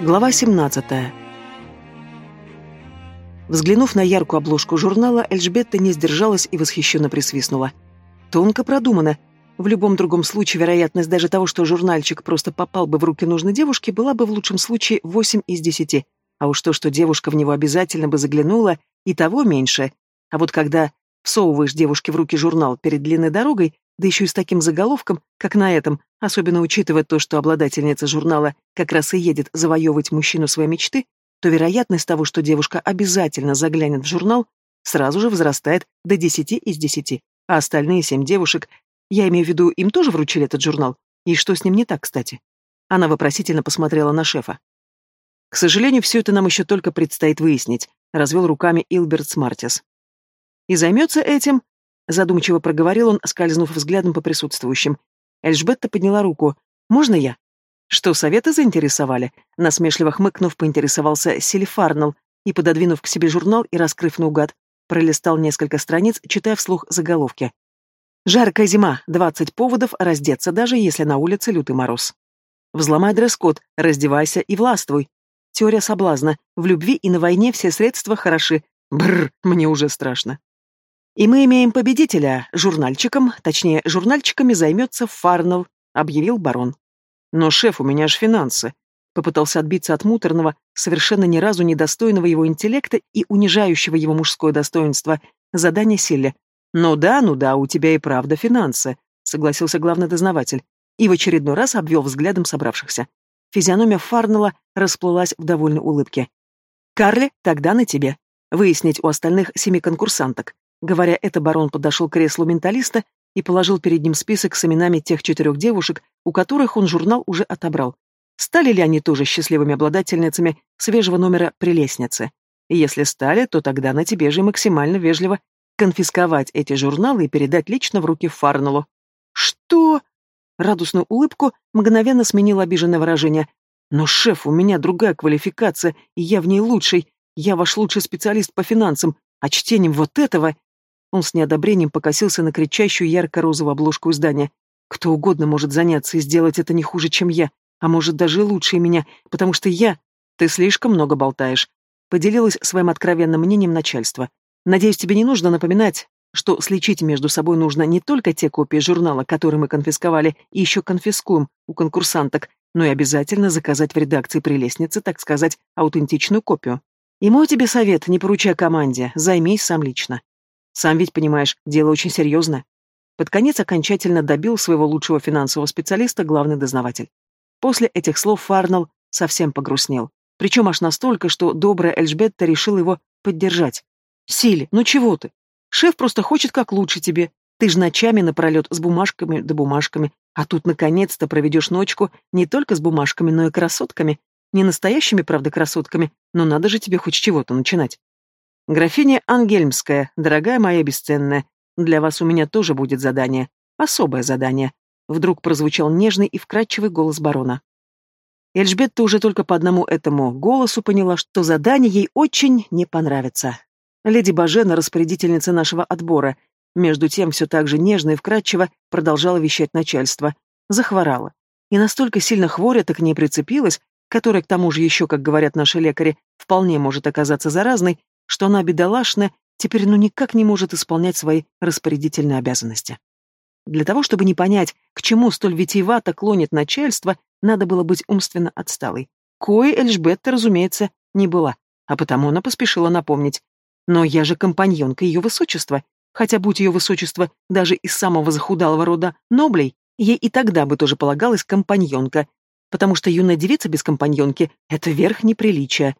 Глава 17. Взглянув на яркую обложку журнала, Эльжбетта не сдержалась и восхищенно присвистнула. Тонко продумано. В любом другом случае вероятность даже того, что журнальчик просто попал бы в руки нужной девушки, была бы в лучшем случае 8 из 10. А уж то, что девушка в него обязательно бы заглянула, и того меньше. А вот когда всовываешь девушке в руки журнал перед длинной дорогой, да еще и с таким заголовком, как на этом, особенно учитывая то, что обладательница журнала как раз и едет завоевывать мужчину своей мечты, то вероятность того, что девушка обязательно заглянет в журнал, сразу же возрастает до 10 из 10. А остальные семь девушек, я имею в виду, им тоже вручили этот журнал? И что с ним не так, кстати? Она вопросительно посмотрела на шефа. К сожалению, все это нам еще только предстоит выяснить, развел руками Илберт Смартис. И займется этим Задумчиво проговорил он, скользнув взглядом по присутствующим. Эльжбетта подняла руку. «Можно я?» «Что, советы заинтересовали?» Насмешливо хмыкнув, поинтересовался Селифарнел и, пододвинув к себе журнал и раскрыв наугад, пролистал несколько страниц, читая вслух заголовки. «Жаркая зима. Двадцать поводов раздеться, даже если на улице лютый мороз». «Взломай дресс-код. Раздевайся и властвуй». «Теория соблазна. В любви и на войне все средства хороши. Бррр, мне уже страшно». И мы имеем победителя. Журнальчиком, точнее, журнальчиками займется Фарнелл, объявил барон. Но, шеф, у меня же финансы. Попытался отбиться от муторного, совершенно ни разу недостойного его интеллекта и унижающего его мужское достоинство, задание Силли. «Ну да, ну да, у тебя и правда финансы», — согласился главный дознаватель. И в очередной раз обвел взглядом собравшихся. Физиономия Фарнелла расплылась в довольной улыбке. «Карли, тогда на тебе. Выяснить у остальных семи конкурсанток. Говоря это, барон подошел к креслу менталиста и положил перед ним список с именами тех четырех девушек, у которых он журнал уже отобрал. Стали ли они тоже счастливыми обладательницами свежего номера прелестницы? Если стали, то тогда на тебе же максимально вежливо конфисковать эти журналы и передать лично в руки Фарнеллу. «Что?» Радостную улыбку мгновенно сменило обиженное выражение. «Но, шеф, у меня другая квалификация, и я в ней лучший. Я ваш лучший специалист по финансам, а чтением вот этого он с неодобрением покосился на кричащую ярко-розовую обложку издания. «Кто угодно может заняться и сделать это не хуже, чем я, а может даже лучше меня, потому что я... Ты слишком много болтаешь», — поделилась своим откровенным мнением начальство. «Надеюсь, тебе не нужно напоминать, что сличить между собой нужно не только те копии журнала, которые мы конфисковали и еще конфискуем у конкурсанток, но и обязательно заказать в редакции прелестницы, так сказать, аутентичную копию. И мой тебе совет, не поручай команде, займись сам лично. Сам ведь понимаешь, дело очень серьезное. Под конец окончательно добил своего лучшего финансового специалиста главный дознаватель. После этих слов Фарнелл совсем погрустнел. Причем аж настолько, что добрая Эльжбетта решила его поддержать. «Силе, ну чего ты? Шеф просто хочет как лучше тебе. Ты ж ночами напролет с бумажками да бумажками, а тут наконец-то проведешь ночку не только с бумажками, но и красотками. Не настоящими, правда, красотками, но надо же тебе хоть чего-то начинать. «Графиня Ангельмская, дорогая моя бесценная, для вас у меня тоже будет задание. Особое задание». Вдруг прозвучал нежный и вкрадчивый голос барона. Эльжбетта уже только по одному этому голосу поняла, что задание ей очень не понравится. Леди Бажена, распорядительница нашего отбора, между тем все так же нежно и вкрадчиво продолжала вещать начальство. Захворала. И настолько сильно хворя-то к ней прицепилась, которая, к тому же еще, как говорят наши лекари, вполне может оказаться заразной, что она, бедолашная, теперь ну никак не может исполнять свои распорядительные обязанности. Для того, чтобы не понять, к чему столь витиевато клонит начальство, надо было быть умственно отсталой. Кое Эльжбетта, разумеется, не была, а потому она поспешила напомнить. Но я же компаньонка ее высочества, хотя, будь ее высочество даже из самого захудалого рода Ноблей, ей и тогда бы тоже полагалась компаньонка, потому что юная девица без компаньонки — это верх неприличия,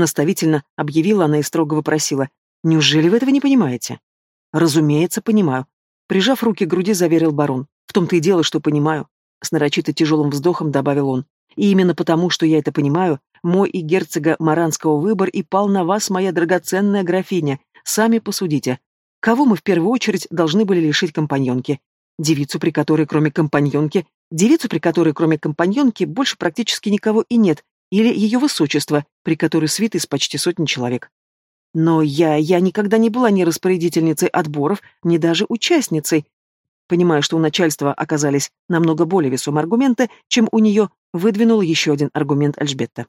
Наставительно объявила она и строго вопросила. «Неужели вы этого не понимаете?» «Разумеется, понимаю». Прижав руки к груди, заверил барон. «В том-то и дело, что понимаю». С нарочито тяжелым вздохом добавил он. «И именно потому, что я это понимаю, мой и герцога Маранского выбор и пал на вас, моя драгоценная графиня. Сами посудите. Кого мы в первую очередь должны были лишить компаньонки? Девицу, при которой кроме компаньонки, девицу, при которой кроме компаньонки больше практически никого и нет, или ее высочество, при которой свит из почти сотни человек. Но я, я никогда не была ни распорядительницей отборов, ни даже участницей. Понимая, что у начальства оказались намного более весомые аргументы, чем у нее, выдвинул еще один аргумент Альжбетта.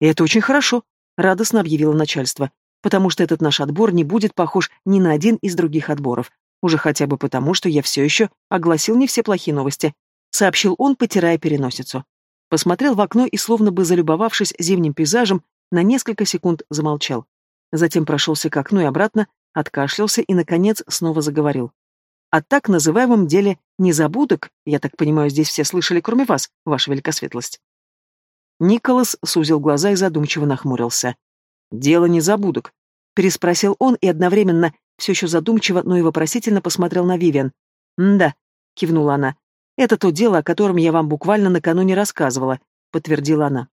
Это очень хорошо, радостно объявило начальство, потому что этот наш отбор не будет похож ни на один из других отборов, уже хотя бы потому, что я все еще огласил не все плохие новости, сообщил он, потирая переносицу. Посмотрел в окно и, словно бы залюбовавшись зимним пейзажем, на несколько секунд замолчал. Затем прошелся к окну и обратно, откашлялся и, наконец, снова заговорил. О так называемом деле незабудок, я так понимаю, здесь все слышали, кроме вас, ваша великосветлость. Николас сузил глаза и задумчиво нахмурился. «Дело незабудок», — переспросил он и одновременно, все еще задумчиво, но и вопросительно посмотрел на Вивиан. «Да», — кивнула она, — «это то дело, о котором я вам буквально накануне рассказывала», — подтвердила она.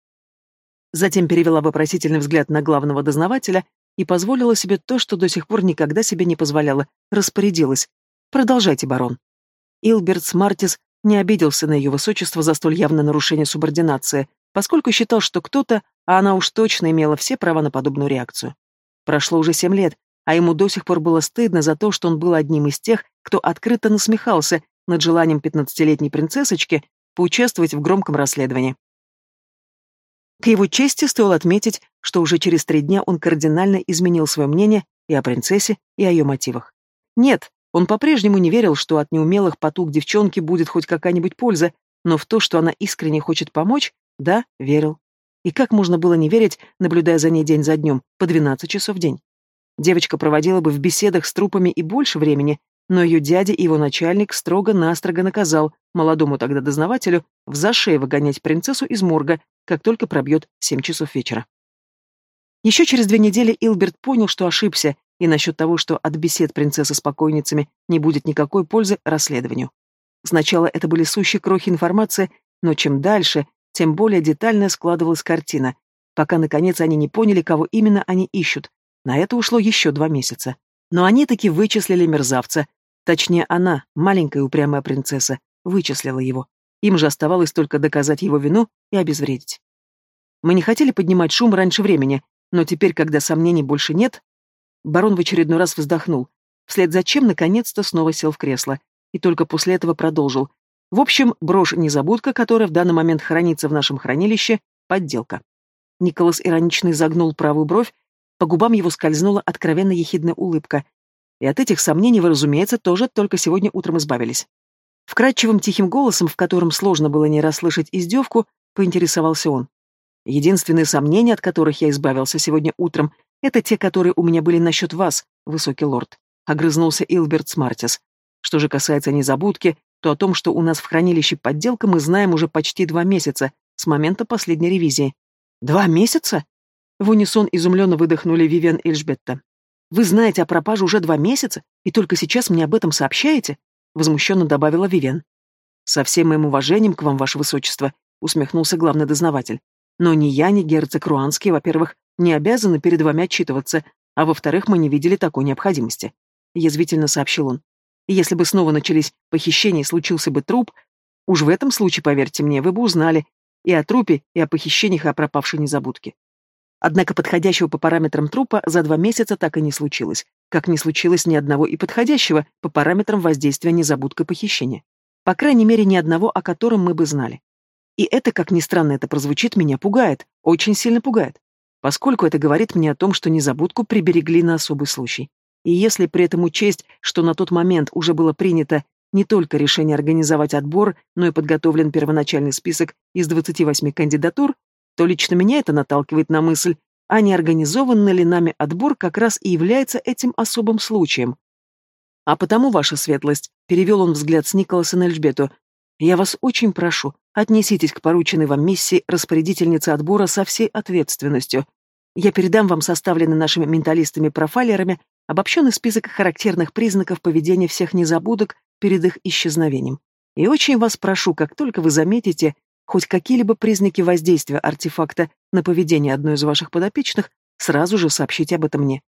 Затем перевела вопросительный взгляд на главного дознавателя и позволила себе то, что до сих пор никогда себе не позволяла, распорядилась. «Продолжайте, барон». Илберт Смартис не обиделся на ее высочество за столь явное нарушение субординации, поскольку считал, что кто-то, а она уж точно имела все права на подобную реакцию. Прошло уже семь лет, а ему до сих пор было стыдно за то, что он был одним из тех, кто открыто насмехался над желанием пятнадцатилетней принцессочки поучаствовать в громком расследовании. К его чести стоило отметить, что уже через три дня он кардинально изменил свое мнение и о принцессе, и о ее мотивах. Нет, он по-прежнему не верил, что от неумелых потуг девчонки будет хоть какая-нибудь польза, но в то, что она искренне хочет помочь, да, верил. И как можно было не верить, наблюдая за ней день за днем, по 12 часов в день? Девочка проводила бы в беседах с трупами и больше времени, но ее дядя и его начальник строго-настрого наказал молодому тогда дознавателю в зашее выгонять принцессу из морга, как только пробьет семь часов вечера. Еще через две недели Илберт понял, что ошибся, и насчет того, что от бесед принцессы с покойницами не будет никакой пользы расследованию. Сначала это были сущие крохи информации, но чем дальше, тем более детальная складывалась картина, пока, наконец, они не поняли, кого именно они ищут. На это ушло еще два месяца. Но они таки вычислили мерзавца. Точнее, она, маленькая упрямая принцесса, вычислила его. Им же оставалось только доказать его вину и обезвредить. Мы не хотели поднимать шум раньше времени, но теперь, когда сомнений больше нет, барон в очередной раз вздохнул, вслед за чем наконец-то снова сел в кресло, и только после этого продолжил. В общем, брошь-незабудка, которая в данный момент хранится в нашем хранилище, подделка. Николас иронично изогнул правую бровь, по губам его скользнула откровенно ехидная улыбка. И от этих сомнений вы, разумеется, тоже только сегодня утром избавились. Вкрадчивым тихим голосом, в котором сложно было не расслышать издевку, поинтересовался он. Единственные сомнения, от которых я избавился сегодня утром, это те, которые у меня были насчет вас, высокий лорд. Огрызнулся Илберт Смартис. Что же касается незабудки, то о том, что у нас в хранилище подделка, мы знаем уже почти два месяца, с момента последней ревизии. Два месяца? В унисон изумленно выдохнули Вивиан и Эльжбетта. «Вы знаете о пропаже уже два месяца, и только сейчас мне об этом сообщаете?» Возмущенно добавила Вивиан. «Со всем моим уважением к вам, ваше высочество», усмехнулся главный дознаватель. «Но ни я, ни герцог Руанский, во-первых, не обязаны перед вами отчитываться, а во-вторых, мы не видели такой необходимости», язвительно сообщил он. «Если бы снова начались похищения и случился бы труп, уж в этом случае, поверьте мне, вы бы узнали и о трупе, и о похищениях, и о пропавшей незабудке. Однако подходящего по параметрам трупа за два месяца так и не случилось, как не случилось ни одного и подходящего по параметрам воздействия незабудка похищения. По крайней мере, ни одного, о котором мы бы знали. И это, как ни странно это прозвучит, меня пугает, очень сильно пугает, поскольку это говорит мне о том, что незабудку приберегли на особый случай. И если при этом учесть, что на тот момент уже было принято не только решение организовать отбор, но и подготовлен первоначальный список из 28 кандидатур, то лично меня это наталкивает на мысль, а не организованный ли нами отбор как раз и является этим особым случаем. А потому, ваша светлость, перевел он взгляд с Николаса на Эльжбету, я вас очень прошу, отнеситесь к порученной вам миссии распорядительницы отбора со всей ответственностью. Я передам вам составленный нашими менталистами-профайлерами обобщенный список характерных признаков поведения всех незабудок перед их исчезновением. И очень вас прошу, как только вы заметите, хоть какие-либо признаки воздействия артефакта на поведение одной из ваших подопечных, сразу же сообщите об этом мне.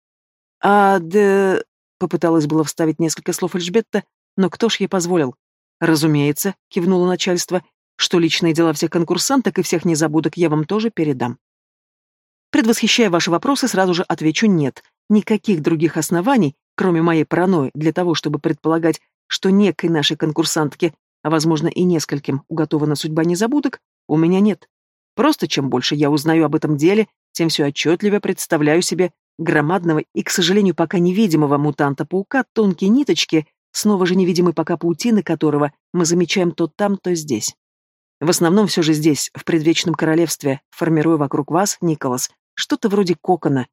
А да... Попыталась было вставить несколько слов Эльжбетта, но кто ж ей позволил? Разумеется, кивнуло начальство, что личные дела всех конкурсанток и всех незабудок я вам тоже передам. Предвосхищая ваши вопросы, сразу же отвечу «нет». Никаких других оснований, кроме моей паранойи, для того, чтобы предполагать, что некой нашей конкурсантке а, возможно, и нескольким уготована судьба незабудок, у меня нет. Просто чем больше я узнаю об этом деле, тем все отчетливее представляю себе громадного и, к сожалению, пока невидимого мутанта-паука тонкие ниточки, снова же невидимой пока паутины которого мы замечаем то там, то здесь. В основном все же здесь, в предвечном королевстве, формируя вокруг вас, Николас, что-то вроде кокона.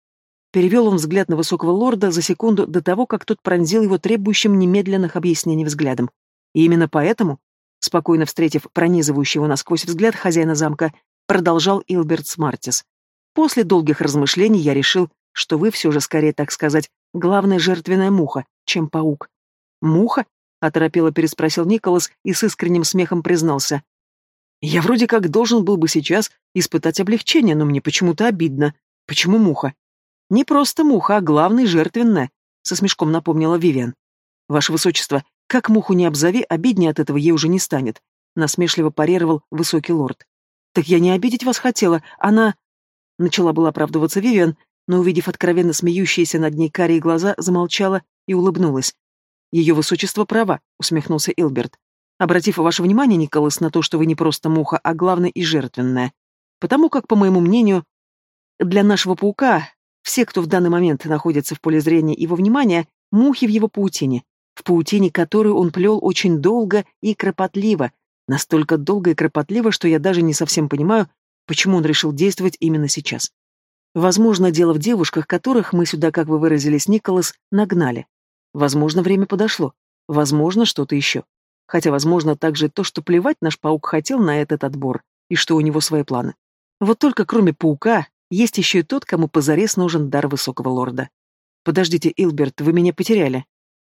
Перевел он взгляд на высокого лорда за секунду до того, как тот пронзил его требующим немедленных объяснений взглядом. И именно поэтому, спокойно встретив пронизывающий его насквозь взгляд хозяина замка, продолжал Илберт Смартис. После долгих размышлений я решил, что вы все же скорее, так сказать, главная жертвенная муха, чем паук. «Муха?» — оторопело переспросил Николас и с искренним смехом признался. «Я вроде как должен был бы сейчас испытать облегчение, но мне почему-то обидно. Почему муха?» «Не просто муха, а главная жертвенная», — со смешком напомнила Вивиан. «Ваше Высочество, как муху не обзови, обиднее от этого ей уже не станет», — насмешливо парировал высокий лорд. «Так я не обидеть вас хотела, она...» Начала была оправдываться Вивиан, но, увидев откровенно смеющиеся над ней карие глаза, замолчала и улыбнулась. «Ее высочество права», — усмехнулся Илберт. «Обратив ваше внимание, Николас, на то, что вы не просто муха, а главное и жертвенная. Потому как, по моему мнению, для нашего паука все, кто в данный момент находится в поле зрения его внимания, мухи в его паутине, в паутине, которую он плел очень долго и кропотливо, настолько долго и кропотливо, что я даже не совсем понимаю, Почему он решил действовать именно сейчас? Возможно, дело в девушках, которых мы сюда, как вы выразились, Николас, нагнали. Возможно, время подошло. Возможно, что-то еще. Хотя, возможно, также то, что плевать наш паук хотел на этот отбор, и что у него свои планы. Вот только кроме паука, есть еще и тот, кому позарез нужен дар высокого лорда. «Подождите, Илберт, вы меня потеряли», —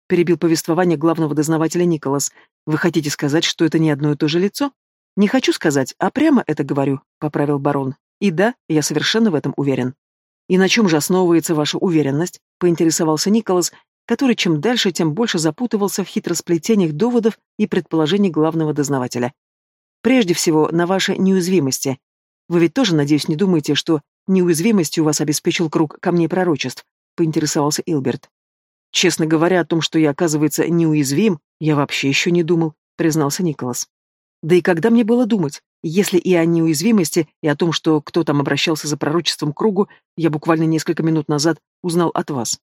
перебил повествование главного дознавателя Николас. «Вы хотите сказать, что это не одно и то же лицо?» «Не хочу сказать, а прямо это говорю», — поправил барон. «И да, я совершенно в этом уверен». «И на чем же основывается ваша уверенность?» — поинтересовался Николас, который чем дальше, тем больше запутывался в хитросплетениях доводов и предположений главного дознавателя. «Прежде всего, на вашей неуязвимости. Вы ведь тоже, надеюсь, не думаете, что неуязвимостью вас обеспечил круг камней пророчеств?» — поинтересовался Илберт. «Честно говоря, о том, что я, оказывается, неуязвим, я вообще еще не думал», — признался Николас. Да и когда мне было думать, если и о неуязвимости, и о том, что кто там обращался за пророчеством к кругу, я буквально несколько минут назад узнал от вас.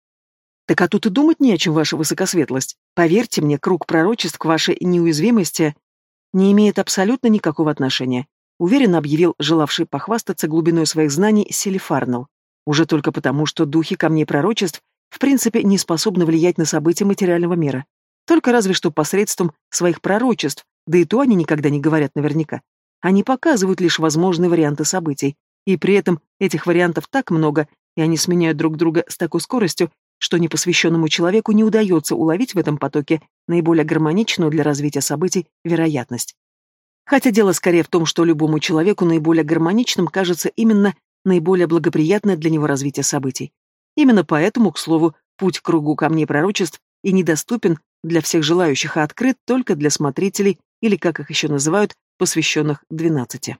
Так а тут и думать не о чем, ваша высокосветлость. Поверьте мне, круг пророчеств к вашей неуязвимости не имеет абсолютно никакого отношения, уверенно объявил желавший похвастаться глубиной своих знаний Селифарнел. Уже только потому, что духи камней пророчеств в принципе не способны влиять на события материального мира. Только разве что посредством своих пророчеств, да и то они никогда не говорят наверняка. Они показывают лишь возможные варианты событий, и при этом этих вариантов так много, и они сменяют друг друга с такой скоростью, что непосвященному человеку не удается уловить в этом потоке наиболее гармоничную для развития событий вероятность. Хотя дело скорее в том, что любому человеку наиболее гармоничным кажется именно наиболее благоприятное для него развитие событий. Именно поэтому, к слову, путь к кругу камней пророчеств и недоступен для всех желающих, а открыт только для смотрителей или, как их еще называют, посвященных двенадцати.